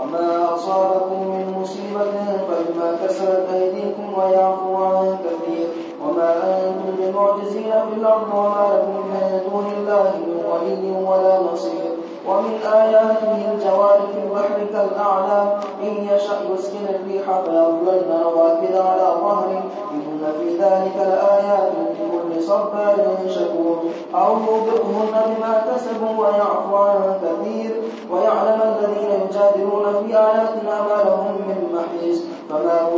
وما أصابكم من مصيبة فبما كسبت أيديكم ويعفو عن كثير وما أنتم بمعجزين في الأرض وما لكم من دون الله من ولي ولا نصير ومن آياته الجوار في البحر كالأعلام إن يشأ يسكن الريح فيظللن رواكد على ظهره إن في ذلك لآيات لكل صبار شكور أو يوبقهن بما كسبوا ويعفو عن كثير ويعلم يجادلون في آياتنا ما لهم من محيص. فما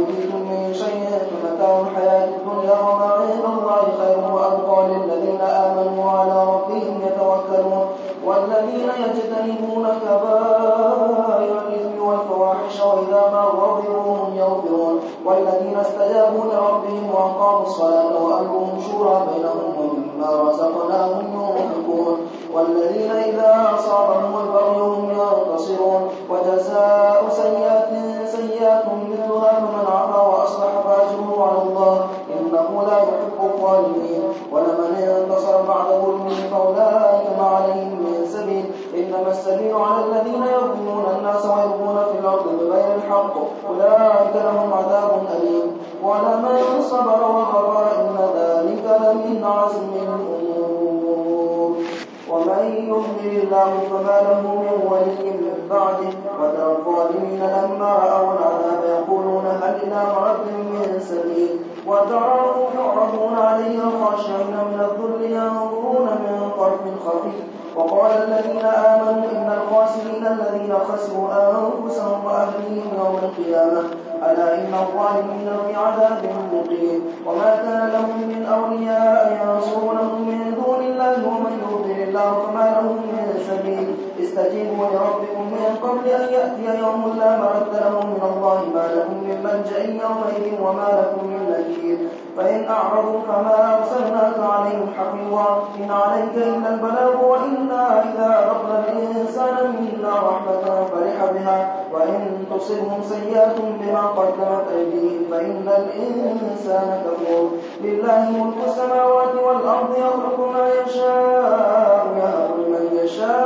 سبيل وتراهم يعرضون عليه خاشعين من الذل ينظرون من طرف خفي وقال الذين آمنوا إن الخاسرين الذين خسروا أنفسهم وأهليهم يوم القيامة. ألا إن الظالمين في عذاب مقيم. وما كان لهم من أولياء ينصرونهم من دون الله ومن يضلل الله فما لهم من سبيل. استجيبوا لربكم قبل أن يأتي يوم لا مرد لهم من الله ما لكم من ملجأ يومئذ وما لكم من نكير فإن أعرضوا فما أرسلناك عليهم حفيظا. إن عليك إلا البلاغ وإنا إذا أردنا الإنسان منا رحمة فرح بها. وإن تصبهم سيئات بما قدمت أيديهم فإن الإنسان كفور. لله ملك السماوات والأرض يخلق ما يشاء يهب لمن يشاء.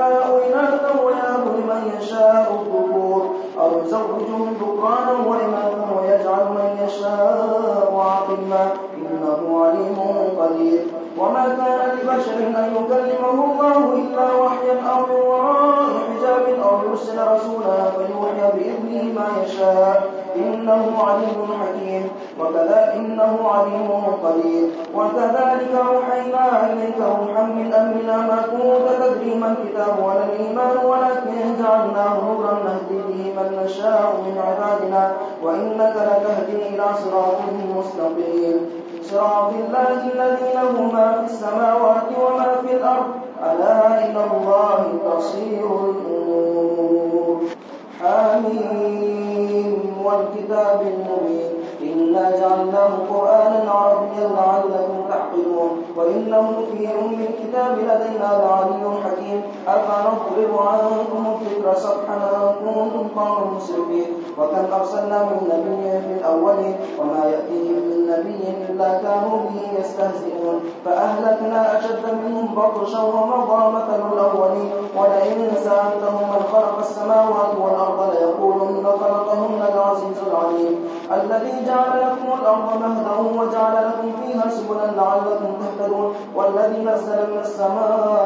ما الكتاب ولا الإيمان ولكن جعلناه نورا نهدي به من نشاء من عبادنا وإنك لتهدي إلى صراط مستقيم. صراط الله الذي له ما في السماوات وما في الأرض. ألا إلى الله تصير الأمور حميم والكتاب المبين. إنا جعلناه قرآنا عربيا لعلكم تعقلون. وإنه في أم الكتاب لدينا لعلي أفنضرب عنكم الذكر صفحا أن كنتم قوما مسرفين وكم أرسلنا من نبي في الأولين وما يأتيهم من نبي إلا كانوا به يستهزئون. فأهلكنا أشد منهم بطشا ومضى مثل الأولين ولئن سألتهم من خلق السماوات والأرض ليقولن خلقهن العزيز العليم. الذي جعل لكم الأرض مهدا وجعل لكم فيها سبلا لعلكم تهتدون. والذي نزل من السماء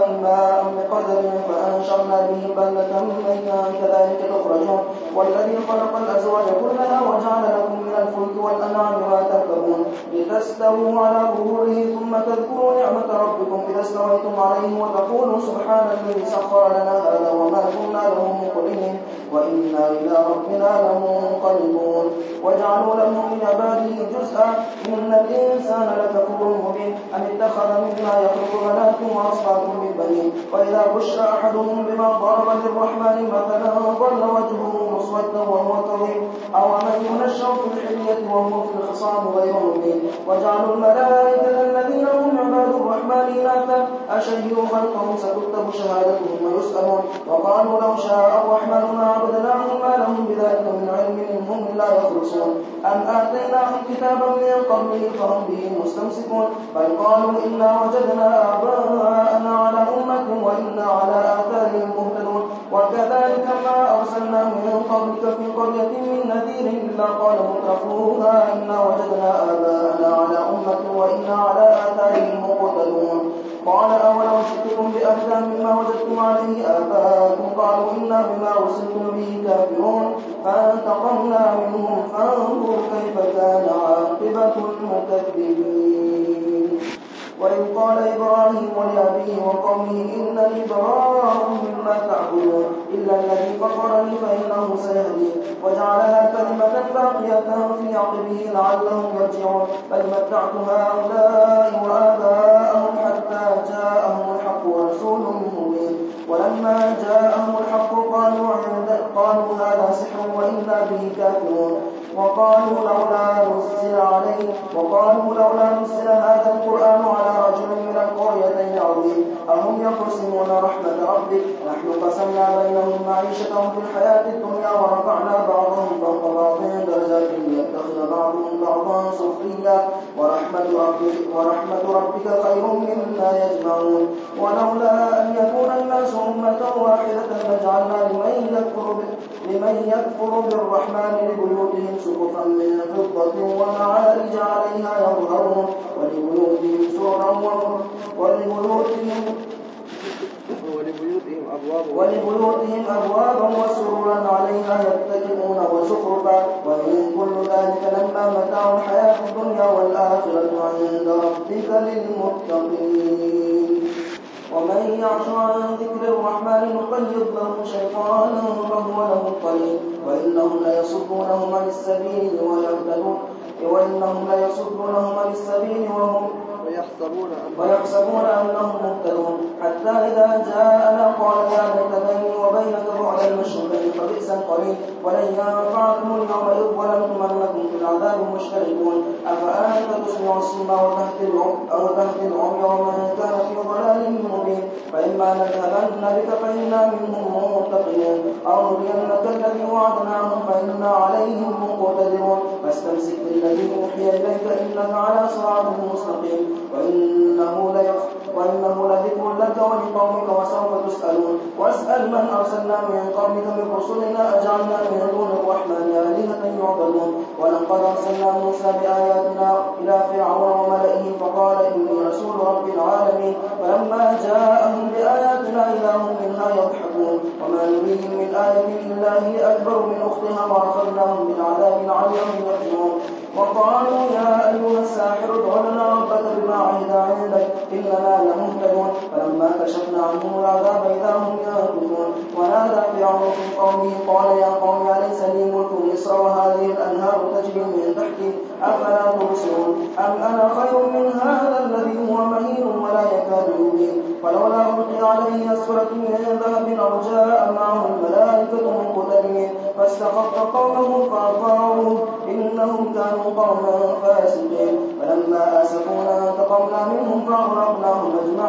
به بلدة ميتا كذلك تخرجون والذي خلق الأزواج كلها وجعل لكم من الفلك والأنعام ما تركبون لتستووا على ظهوره ثم تذكروا نعمة ربكم إذا استويتم عليه وتقولوا سبحان الذي سخر لنا هذا وما كنا له مقرنين وإنا إلى ربنا لمنقلبون وجعلوا له من عباده جزءا إن الإنسان لكفور مبين أم اتخذ مما يخلق بنات وأصحابهم بالبنين وإذا بشر أحدهم بما ضرب للرحمن مثلا ظل وجهه مسودا وهو كظيم أو من ينشأ في الحلية وهو في الخصام غير مبين. وجعلوا الملائكة الذين هم عباد الرحمن إناثا. أشهدوا خلقهم ستكتب شهادتهم ويسألون. وقالوا لو شاء الرحمن ما عبدناهم ما لهم بذلك من علم إن هم لا يخلصون. أم آتيناهم كتابا من قبله فهم به مستمسكون. بل قالوا إنا وجدنا آباءنا نذير إلا قال مترفوها إنا وجدنا آباءنا على أمة وإنا على آثارهم مقتدون قال أولو جئتكم بأهدى مما وجدتم عليه آباءكم؟ قالوا إنا بما أرسلتم به كافرون. فانتقمنا منهم فانظر كيف كان عاقبة المكذبين. وإذ قال إبراهيم لأبيه وقومه إنني براء مما تعبدون إلا الذي فطرني فإنه سيهدين وجعلها كلمة باقية في عقبه لعلهم يرجعون. بل متعت هؤلاء وآباءهم حتى جاءهم الحق ورسول مبين. ولما جاءهم الحق قالوا قالوا هذا سحر وإنا به كافرون. وقالوا لولا نزل عليه وقالوا لولا نزل هذا القرآن على أهم يقسمون رحمة ربك. نحن قسمنا بينهم معيشتهم في الحياة الدنيا ورفعنا بعضهم فوق بعض درجات ليتخذ بعضهم بعضا سخريا. ورحمة ربك ورحمة ربك خير مما يجمعون. ولولا أن يكون الناس أمة واحدة لجعلنا لمن يكفر لمن يكفر بالرحمن لبيوتهم سقفا من فضة ومعارج عليها يظهرون ولبيوتهم ولبيوتهم ولبيوتهم أبوابا ولبيوتهم أبوابا وسررا عليها يتكئون وزخرفا. وإن كل ذلك لما متاع الحياة الدنيا والآخرة عند ربك للمتقين. ومن يعش عن ذكر الرحمن نقيض له شيطانا فهو له قريب وإنهم ليصدونهم عن السبيل ويهتدون وإنهم ليصدونهم عن السبيل وهم ويحسبون أنهم مهتدون. حتى إذا جاءنا قال يا ليت بيني وبينك بعد المشرقين فبئس القرين ولن ينفعكم اليوم إذ ظلمتم أنكم في العذاب مشتركون. أفأنت تسمع الصم وتهدي العمي ومن كان في ضلال مبين؟ فإما نذهبن بك فإنا منهم منتقمون أو نرينك الذي وعدناهم فإنا عليهم مقتدرون. فاستمسك بالذي أوحي إليك إنك على صراط مستقيم وإنه وإنه لذكر لك ولقومك وسوف تسألون. واسأل من أرسلنا من قومك من رسلنا أجعلنا من دون الرحمن آلهة يعبدون. ولقد أرسلنا موسى بآياتنا إلى فرعون وملئه فقال إني رسول رب العالمين. فلما جاءهم بآياتنا إذا هم منها يضحكون. وما نريهم من آية إلا هي أكبر من أختها وأخذناهم بالعذاب لعلهم يرجعون وقالوا يا أيها الساحر فلما كشفنا عنهم العذاب إذا هم ينكثون ونادى فرعون في قومه قال يا قوم أليس لي ملك مصر وهذه الأنهار تجري من تحتي؟ أفلا تبصرون؟ أم أنا خير من هذا الذي هو مهين ولا يكاد يبين؟ ولولا ألقي عليه أسورة من ذهب أو جاء معه الملائكة مقتدرين فاستخف قومه فأطاعوه إنهم كانوا قوما فاسقين. فلما آسفونا انتقمنا منهم فأغرقناهم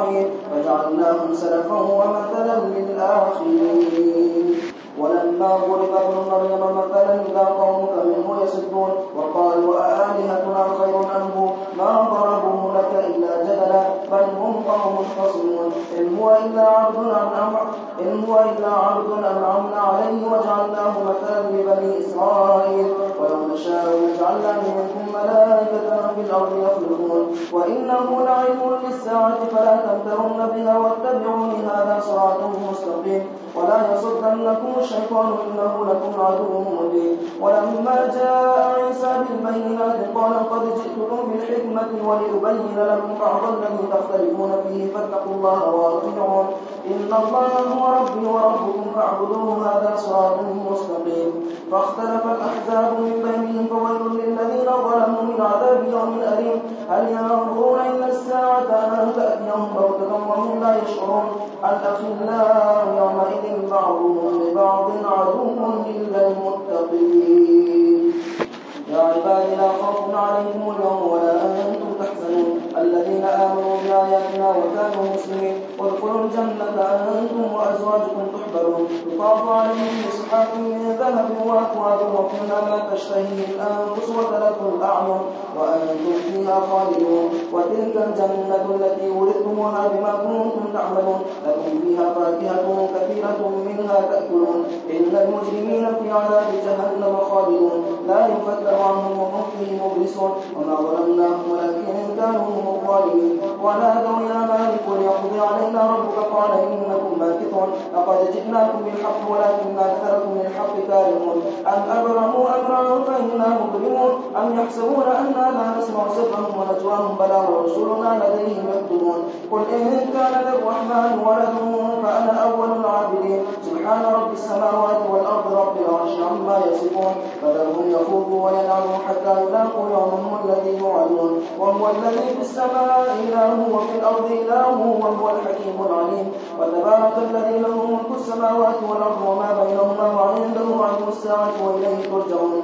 أجمعين وجعلناهم سلفا ومثلا للآخرين. ولما ضرب ابن مريم مثلا إذا قومك منه يصدون وقالوا أآلهتنا خير أنه ما ضربوه لك إلا جدلا بل هم قوم خصمون. إن هو إلا عبد أنعم إن هو إلا عبد أنعمنا عليه وجعلناه مثلا لبني إسرائيل. ولو نشاء لجعلنا في الأرض يخلقون. وإنه لعلم للساعة فلا تمترن بها واتبعوني هذا صراط مستقيم. ولا يصدنكم الشيطان إنه لكم عدو مبين. ولما جاء عيسى بالبينات قال قد جئتكم بالحكمة ولأبين لكم بعض الذي تختلفون فيه فاتقوا الله وأطيعون. إن الله هو ربي وربكم فاعبدوه هذا صراط مستقيم. فاختلف الأحزاب من بينهم فويل للذين ظلموا عذاب أليم هل ينظرون إلا الساعة أن تأتيهم بغتة وهم لا يشعرون؟ الأخلاء يومئذ بعضهم لبعض عدو إلا المتقين؟ يا عباد لا خوف عليكم اليوم ولا أنتم تحزنون. الذين آمنوا بآياتنا وكانوا مسلمين ادخلوا الجنة أنتم وأزواجكم تحبرون. يطاف عليهم بصحاف من ذلك لهب وأكواب وفيها ما تشتهي الأنفس وتلذ الأعين وأنتم فيها خالدون. وتلك الجنة التي ورثتموها بما كنتم تعملون. لكم فيها فاكهة كثيرة منها تأكلون. إن المجرمين في عذاب جهنم خالدون. لا يفتر عنهم وهم فيه مبلسون. وما ظلمناهم ولكن كانوا هم الظالمين. ونادوا يا مالك ليقضي علينا ربك. قال إنكم ماكثون. لقد جئناكم بالحق ولكن أكثركم للحق كارهون. أم أبرموا أمرا فإنا مبرمون. أم يحسبون أنا لا نسمع سرهم ونجواهم بلى ورسلنا لديهم يكتبون. قل إن كان للرحمن ولد فأنا أول العابدين. سبحان رب السماوات والأرض رب العرش عما يصفون. فذرهم يخوضوا ويلعبوا حتى يلاقوا يومهم الذي يوعدون. وهو الذي في السماء إله وفي الأرض إله وهو الحكيم العليم. وتبارك الذي له ملك السماوات والأرض وما بينهما وعنده علم الساعة وإليه ترجعون.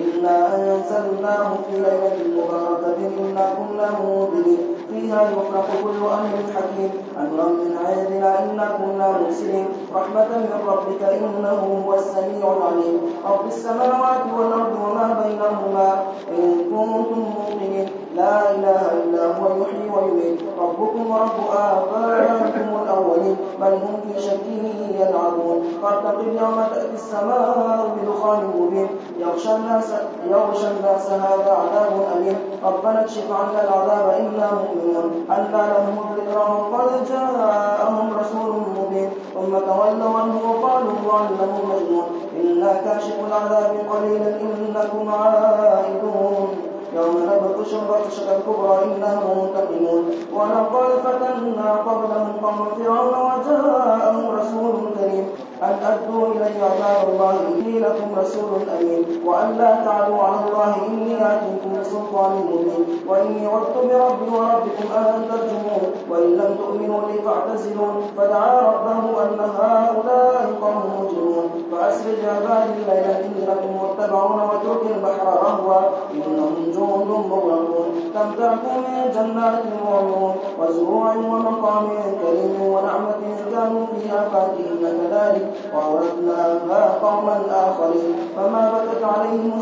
إنا أنزلناه في ليلة مباركة إنا كنا منذرين فيها يفرح كل أمر حكيم أمرا من عندنا إنا كنا مرسلين رحمة من ربك إنه هو السميع العليم رب السماوات والأرض وما بينهما إن كنتم موقنين لا إله إلا هو يحيي ويميت. ربكم ورب آبائكم الأولين. بل هم في شك يلعبون. فارتقب يوم تأتي السماء بدخان مبين. يغشى الناس يغشى الناس هذا عذاب أليم. ربنا اكشف عنا العذاب إنا مؤمنون أن لهم الذكرى قد جاءهم رسول مبين. ثم تولوا عنه وقالوا معلم مجنون إنا كاشف العذاب قليلا إنكم عائدون. يوم نبطش البطشة الكبرى إنا منتقمون. ولقد فتنا قبلهم قوم فرعون وجاءهم رسول كريم. أن أدوا إلي عباد الله إني لكم رسول أمين. وأن لا تعلوا على الله إني آتيكم بسلطان مبين وإني عدت بربي وربكم أن ترجمون وإن لم تؤمنوا لي فاعتزلون فدعا ربه أن هؤلاء قوم مجرمون. فأسر بعبادي ليلا إنكم متبعون واترك البحر رهوا إنهم جند مغرقون كم تركوا من جنات وعيون. وزروع ومقام كريم ونعمة كانوا فيها فاكهين كذلك. وأورثناها قوما آخرين. فما بكت عليهم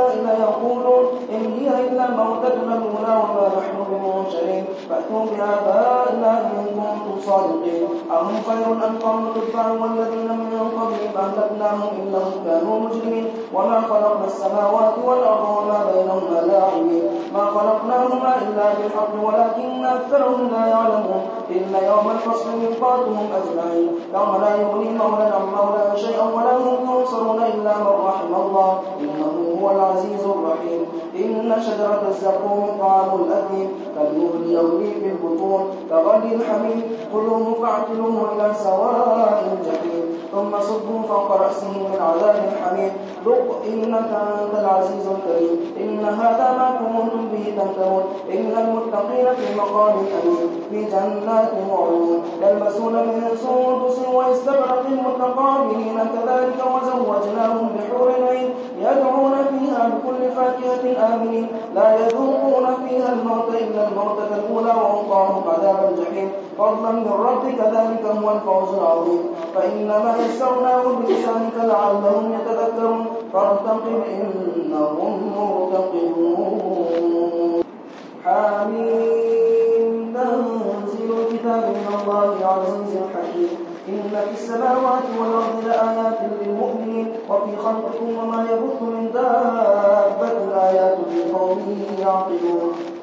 ليقولون إن هي إلا موتتنا الأولى وما نحن بمنشرين فأتوا بآبائنا إن كنتم صادقين. أهم خير أم قوم تتبع والذين من قبلهم أهلكناهم إنهم كانوا مجرمين. وما خلقنا السماوات والأرض وما بينهما لاعبين. ما خلقناهما إلا بالحق ولكن أكثرهم لا يعلمون. إن يوم الفصل ميقاتهم أجمعين. يوم لا يغني مولى عن مولى شيئا ولا هم ينصرون إلا من رحم الله. إنه هو العزيز الرحيم. إن شجرة الزقوم طعام الأثيم كالمهل يغلي في البطون كغلي الحميم خذوه فاعتلوه إلى سواء الجحيم. ثم صبوا فوق رأسه من عذاب الحميم ذق إنك أنت العزيز الكريم. إن هذا ما كنتم به تمترون إن المتقين في مقام أمين. في جنات وعيون. يلبسون من سندس واستبرق متقابلين كذلك وزوجناهم بحور عين. يدعون فيها بكل فاكهة آمنين. لا يذوقون فيها الموت إلا الموتة الأولى ووقاهم عذاب الجحيم. فضلا من ربك ذلك هو الفوز العظيم. فإنما يسرناه بلسانك لعلهم يتذكرون. فارتقب إنهم مرتقبون. حميم. تنزيل الكتاب من الله عزيز حكيم إن في السماوات والأرض لآيات للمؤمنين. وفي خلقكم وما يبث من دابة آيات لقوم يعقلون.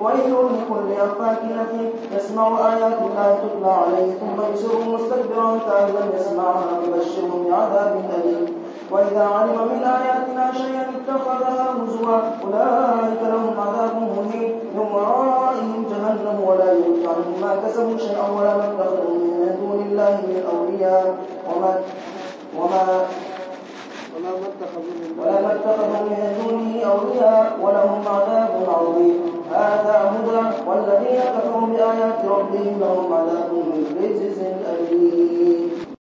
ويل لكل أفاك أثيم يسمع آيات الله تتلى عليه ثم يسر مستكبرا كأن لم يسمعها فبشره بعذاب أليم. وإذا علم من آياتنا شيئا اتخذها هزوا أولئك لهم عذاب مهين. من ورائهم جهنم ولا يغني عنهم ما كسبوا شيئا ولا ما اتخذوا من دون الله من أولياء. وما وما ولا ما اتخذوا من دونه أولياء ولهم عذاب عظيم. هذا هدى والذين كفروا بآيات ربهم لهم عذاب من رجز أليم.